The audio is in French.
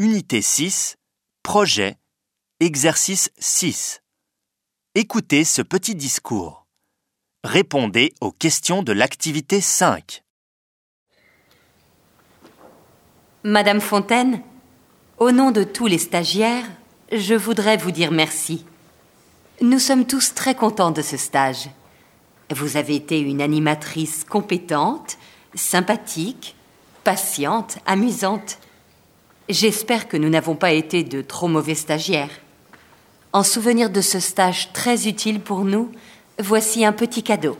Unité 6, projet, exercice 6. Écoutez ce petit discours. Répondez aux questions de l'activité 5. Madame Fontaine, au nom de tous les stagiaires, je voudrais vous dire merci. Nous sommes tous très contents de ce stage. Vous avez été une animatrice compétente, sympathique, patiente, amusante. J'espère que nous n'avons pas été de trop mauvais stagiaires. En souvenir de ce stage très utile pour nous, voici un petit cadeau.